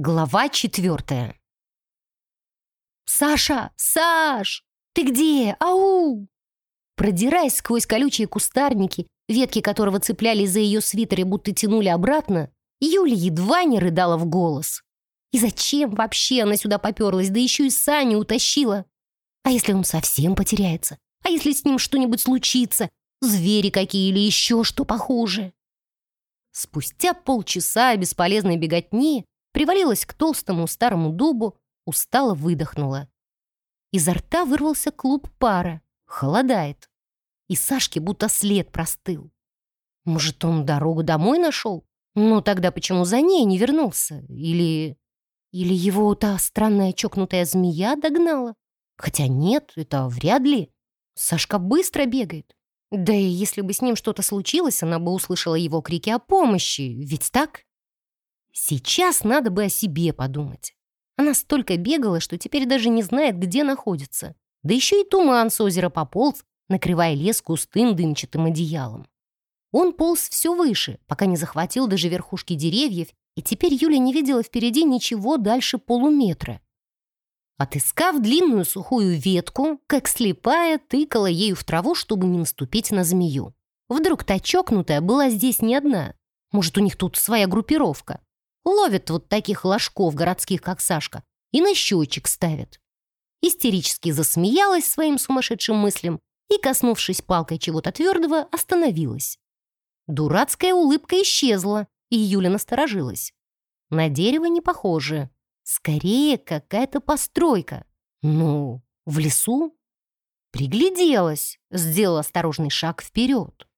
Глава четвертая. «Саша! Саш! Ты где? Ау!» Продираясь сквозь колючие кустарники, ветки которого цеплялись за ее свитер и будто тянули обратно, Юля едва не рыдала в голос. И зачем вообще она сюда поперлась, да еще и Саню утащила? А если он совсем потеряется? А если с ним что-нибудь случится? Звери какие или еще что похуже? Спустя полчаса бесполезной беготни привалилась к толстому старому дубу, устало выдохнула. Изо рта вырвался клуб пара. Холодает. И Сашке будто след простыл. Может, он дорогу домой нашел? Ну, тогда почему за ней не вернулся? Или... Или его та странная чокнутая змея догнала? Хотя нет, это вряд ли. Сашка быстро бегает. Да и если бы с ним что-то случилось, она бы услышала его крики о помощи. Ведь так? Сейчас надо бы о себе подумать. Она столько бегала, что теперь даже не знает, где находится. Да еще и туман с озера пополз, накрывая лес густым дымчатым одеялом. Он полз все выше, пока не захватил даже верхушки деревьев, и теперь Юля не видела впереди ничего дальше полуметра. Отыскав длинную сухую ветку, как слепая, тыкала ею в траву, чтобы не наступить на змею. Вдруг та чокнутая была здесь не одна. Может, у них тут своя группировка. Ловят вот таких ложков городских, как Сашка, и на счетчик ставят. Истерически засмеялась своим сумасшедшим мыслям и, коснувшись палкой чего-то твердого, остановилась. Дурацкая улыбка исчезла, и Юля насторожилась. На дерево не похоже. Скорее, какая-то постройка. Ну, в лесу? Пригляделась, сделала осторожный шаг вперед.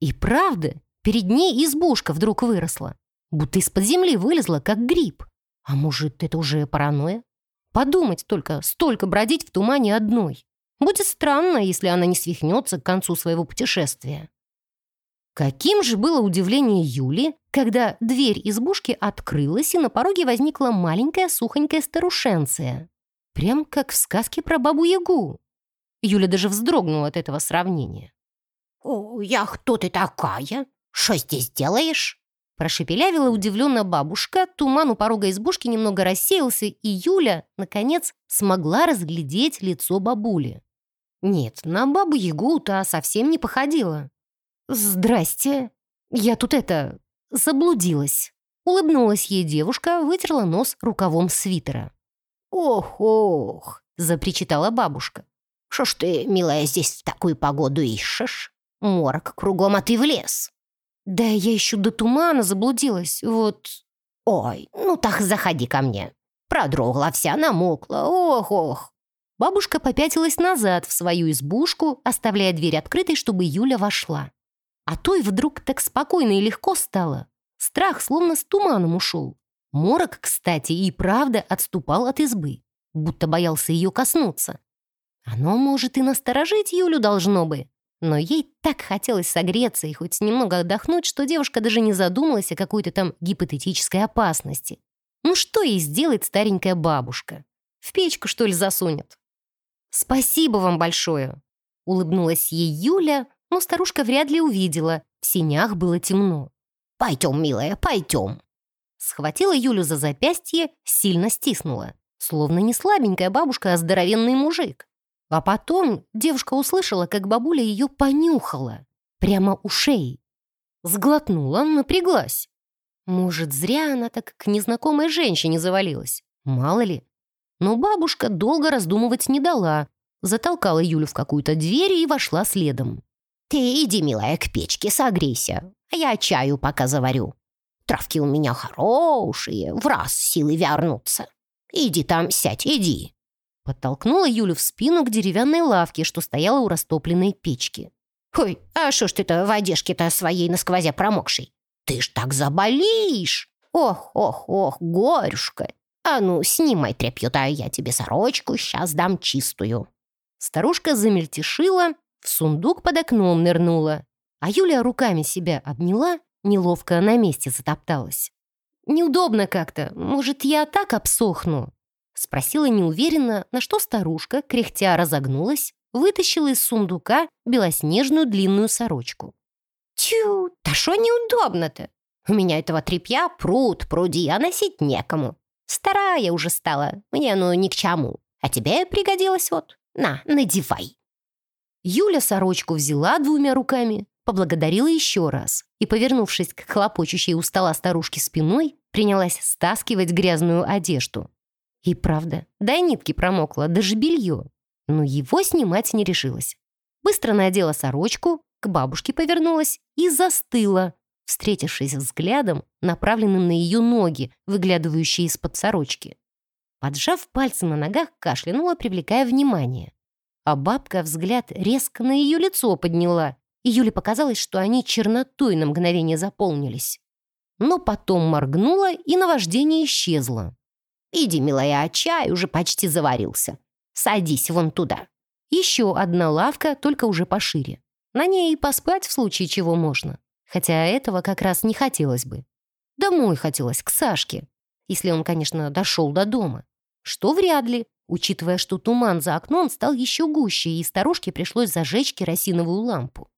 И правда, перед ней избушка вдруг выросла будто из-под земли вылезла, как гриб. А может, это уже паранойя? Подумать только, столько бродить в тумане одной. Будет странно, если она не свихнется к концу своего путешествия. Каким же было удивление Юли, когда дверь избушки открылась, и на пороге возникла маленькая сухонькая старушенция. Прям как в сказке про Бабу-Ягу. Юля даже вздрогнула от этого сравнения. «О, я кто ты такая? Что здесь делаешь?» Прошепелявила удивленно бабушка, туман у порога избушки немного рассеялся, и Юля, наконец, смогла разглядеть лицо бабули. Нет, на бабу-ягу та совсем не походила. «Здрасте, я тут это... заблудилась». Улыбнулась ей девушка, вытерла нос рукавом свитера. «Ох-ох!» — запричитала бабушка. «Шо ж ты, милая, здесь в такую погоду ищешь? Морок кругом, а ты в лес!» «Да я еще до тумана заблудилась, вот...» «Ой, ну так заходи ко мне. Продрогла вся, намокла, ох-ох». Бабушка попятилась назад в свою избушку, оставляя дверь открытой, чтобы Юля вошла. А той вдруг так спокойно и легко стало. Страх словно с туманом ушел. Морок, кстати, и правда отступал от избы, будто боялся ее коснуться. Оно, может, и насторожить Юлю должно бы, но ей так хотелось согреться и хоть немного отдохнуть, что девушка даже не задумалась о какой-то там гипотетической опасности. Ну что ей сделает старенькая бабушка? В печку, что ли, засунет? «Спасибо вам большое!» Улыбнулась ей Юля, но старушка вряд ли увидела. В синях было темно. «Пойдем, милая, пойдем!» Схватила Юлю за запястье, сильно стиснула. Словно не слабенькая бабушка, а здоровенный мужик. А потом девушка услышала, как бабуля ее понюхала. Прямо у шеи. Сглотнула, напряглась. Может, зря она так к незнакомой женщине завалилась. Мало ли. Но бабушка долго раздумывать не дала. Затолкала Юлю в какую-то дверь и вошла следом. «Ты иди, милая, к печке, согрейся. А я чаю пока заварю. Травки у меня хорошие, в раз силы вернутся. Иди там сядь, иди». Подтолкнула Юлю в спину к деревянной лавке, что стояла у растопленной печки. «Ой, а что ж ты-то в одежке-то своей насквозя промокшей? Ты ж так заболишь! Ох, ох, ох, горюшка! А ну, снимай тряпью-то, а я тебе сорочку сейчас дам чистую». Старушка замельтешила, в сундук под окном нырнула, а Юля руками себя обняла, неловко на месте затопталась. «Неудобно как-то. Может, я так обсохну?» Спросила неуверенно, на что старушка, кряхтя, разогнулась, вытащила из сундука белоснежную длинную сорочку. «Тю, да что неудобно-то? У меня этого тряпья пруд, пруди, а носить некому. Старая уже стала, мне оно ни к чему. А тебе пригодилось вот. На, надевай». Юля сорочку взяла двумя руками, поблагодарила еще раз и, повернувшись к хлопочущей у стола старушке спиной, принялась стаскивать грязную одежду. И правда, до нитки промокла, даже белье. Но его снимать не решилась. Быстро надела сорочку, к бабушке повернулась и застыла, встретившись взглядом, направленным на ее ноги, выглядывающие из-под сорочки. Поджав пальцы на ногах, кашлянула, привлекая внимание. А бабка взгляд резко на ее лицо подняла, и Юле показалось, что они чернотой на мгновение заполнились. Но потом моргнула, и наваждение исчезло. «Иди, милая, а чай уже почти заварился. Садись вон туда». Еще одна лавка, только уже пошире. На ней и поспать в случае чего можно. Хотя этого как раз не хотелось бы. Домой хотелось, к Сашке. Если он, конечно, дошел до дома. Что вряд ли, учитывая, что туман за окном стал еще гуще, и старушке пришлось зажечь керосиновую лампу.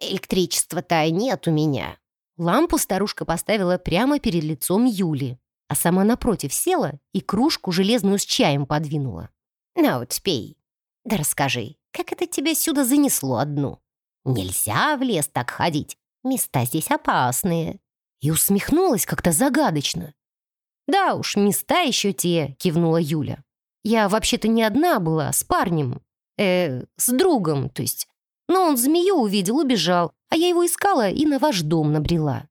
«Электричества-то нет у меня». Лампу старушка поставила прямо перед лицом Юли, а сама напротив села и кружку железную с чаем подвинула. «На вот, пей. Да расскажи, как это тебя сюда занесло одну? Нельзя в лес так ходить, места здесь опасные». И усмехнулась как-то загадочно. «Да уж, места еще те», — кивнула Юля. «Я вообще-то не одна была, с парнем. Э, с другом, то есть. Но он змею увидел, убежал, а я его искала и на ваш дом набрела».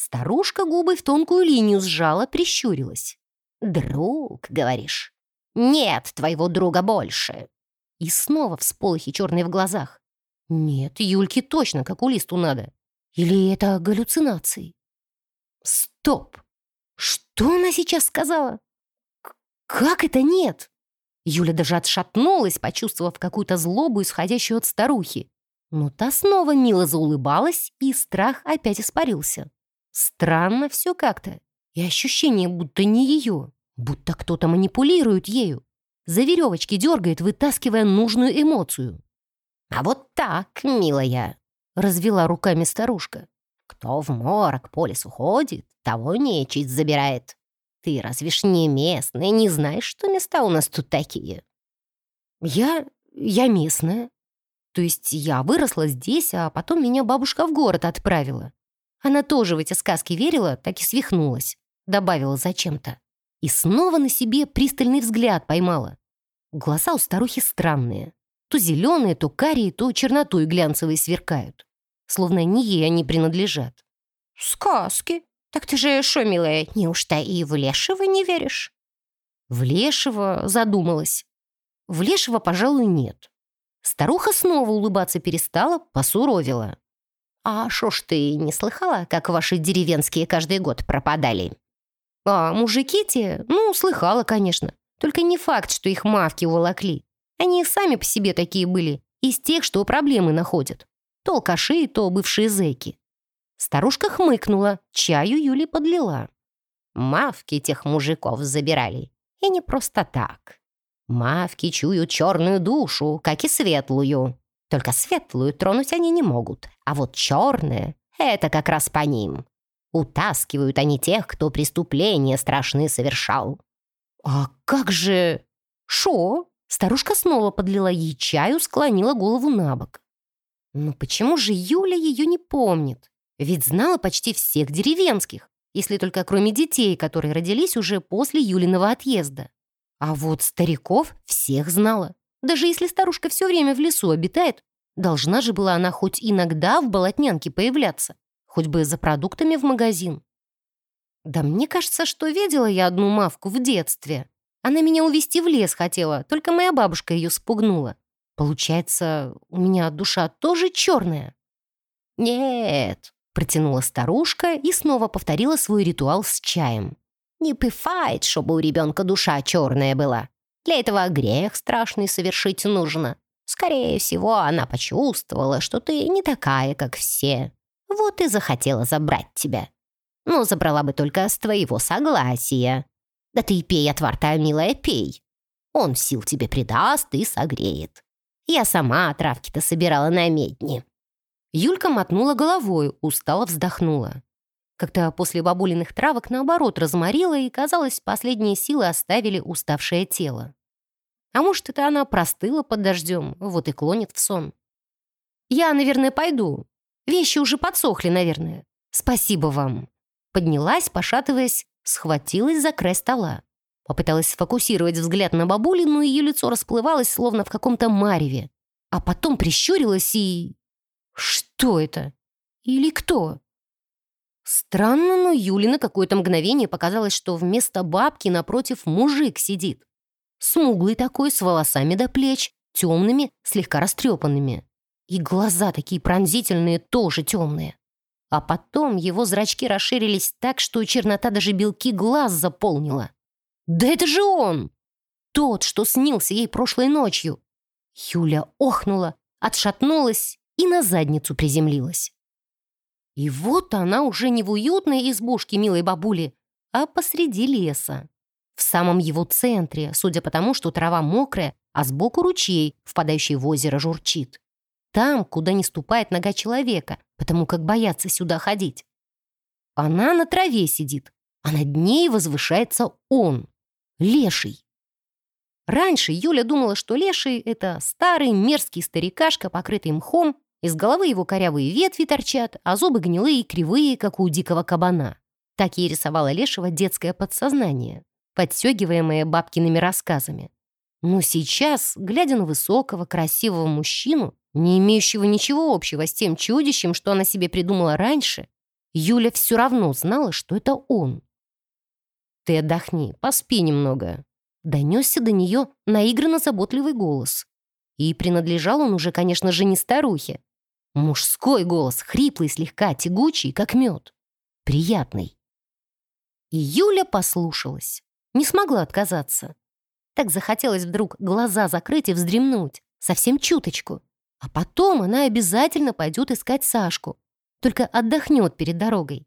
Старушка губы в тонкую линию сжала, прищурилась. «Друг, говоришь? Нет твоего друга больше!» И снова всполохи черные в глазах. «Нет, Юльке точно как у листу надо. Или это галлюцинации?» «Стоп! Что она сейчас сказала? Как это нет?» Юля даже отшатнулась, почувствовав какую-то злобу, исходящую от старухи. Но та снова мило заулыбалась, и страх опять испарился. Странно все как-то. И ощущение, будто не ее, будто кто-то манипулирует ею. За веревочки дергает, вытаскивая нужную эмоцию. «А вот так, милая!» — развела руками старушка. «Кто в морок по лесу ходит, того нечисть забирает. Ты разве ж не местная, не знаешь, что места у нас тут такие?» «Я... я местная. То есть я выросла здесь, а потом меня бабушка в город отправила. Она тоже в эти сказки верила, так и свихнулась. Добавила зачем-то. И снова на себе пристальный взгляд поймала. Глаза у старухи странные. То зеленые, то карие, то чернотой глянцевые сверкают. Словно не ей они принадлежат. «Сказки? Так ты же шо, милая, неужто и в Лешего не веришь?» В Лешего задумалась. В Лешего, пожалуй, нет. Старуха снова улыбаться перестала, посуровила. «А шо ж ты не слыхала, как ваши деревенские каждый год пропадали?» «А мужики те? Ну, слыхала, конечно. Только не факт, что их мавки уволокли. Они сами по себе такие были, из тех, что проблемы находят. То алкаши, то бывшие зэки». Старушка хмыкнула, чаю Юли подлила. «Мавки тех мужиков забирали. И не просто так. Мавки чуют черную душу, как и светлую. Только светлую тронуть они не могут, а вот черные — это как раз по ним. Утаскивают они тех, кто преступления страшные совершал. «А как же...» «Шо?» Старушка снова подлила ей чаю, склонила голову на бок. «Ну почему же Юля ее не помнит? Ведь знала почти всех деревенских, если только кроме детей, которые родились уже после Юлиного отъезда. А вот стариков всех знала. Даже если старушка все время в лесу обитает, должна же была она хоть иногда в болотнянке появляться, хоть бы за продуктами в магазин. Да мне кажется, что видела я одну мавку в детстве. Она меня увести в лес хотела, только моя бабушка ее спугнула. Получается, у меня душа тоже черная? Нет, протянула старушка и снова повторила свой ритуал с чаем. Не бывает, чтобы у ребенка душа черная была. Для этого грех страшный совершить нужно. Скорее всего, она почувствовала, что ты не такая, как все. Вот и захотела забрать тебя. Но забрала бы только с твоего согласия. Да ты пей отвар-то, милая, пей. Он сил тебе придаст и согреет. Я сама травки-то собирала на медне». Юлька мотнула головой, устало вздохнула. Как-то после бабулиных травок, наоборот, разморила, и, казалось, последние силы оставили уставшее тело. А может, это она простыла под дождем, вот и клонит в сон. «Я, наверное, пойду. Вещи уже подсохли, наверное. Спасибо вам». Поднялась, пошатываясь, схватилась за край стола. Попыталась сфокусировать взгляд на бабули, но ее лицо расплывалось, словно в каком-то мареве. А потом прищурилась и... Что это? Или кто? Странно, но Юле на какое-то мгновение показалось, что вместо бабки напротив мужик сидит. Смуглый такой, с волосами до плеч, темными, слегка растрепанными. И глаза такие пронзительные, тоже темные. А потом его зрачки расширились так, что чернота даже белки глаз заполнила. «Да это же он! Тот, что снился ей прошлой ночью!» Юля охнула, отшатнулась и на задницу приземлилась. И вот она уже не в уютной избушке милой бабули, а посреди леса. В самом его центре, судя по тому, что трава мокрая, а сбоку ручей, впадающий в озеро, журчит. Там, куда не ступает нога человека, потому как боятся сюда ходить. Она на траве сидит, а над ней возвышается он, леший. Раньше Юля думала, что леший — это старый мерзкий старикашка, покрытый мхом из головы его корявые ветви торчат, а зубы гнилые и кривые, как у дикого кабана. Так ей рисовало Лешего детское подсознание, подстегиваемое бабкиными рассказами. Но сейчас, глядя на высокого, красивого мужчину, не имеющего ничего общего с тем чудищем, что она себе придумала раньше, Юля все равно знала, что это он. «Ты отдохни, поспи немного», — донесся до нее наигранно заботливый голос. И принадлежал он уже, конечно же, не старухе, Мужской голос, хриплый, слегка тягучий, как мед. Приятный. И Юля послушалась. Не смогла отказаться. Так захотелось вдруг глаза закрыть и вздремнуть. Совсем чуточку. А потом она обязательно пойдет искать Сашку. Только отдохнет перед дорогой.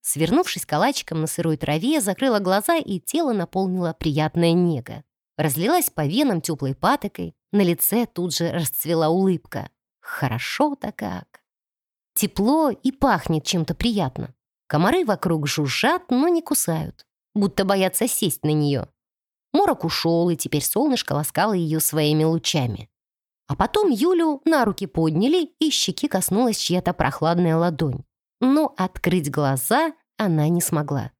Свернувшись калачиком на сырой траве, закрыла глаза, и тело наполнило приятная нега. Разлилась по венам теплой патокой, на лице тут же расцвела улыбка. Хорошо-то как. Тепло и пахнет чем-то приятно. Комары вокруг жужжат, но не кусают, будто боятся сесть на нее. Морок ушел, и теперь солнышко ласкало ее своими лучами. А потом Юлю на руки подняли, и щеки коснулась чья-то прохладная ладонь. Но открыть глаза она не смогла.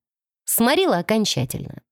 Сморила окончательно.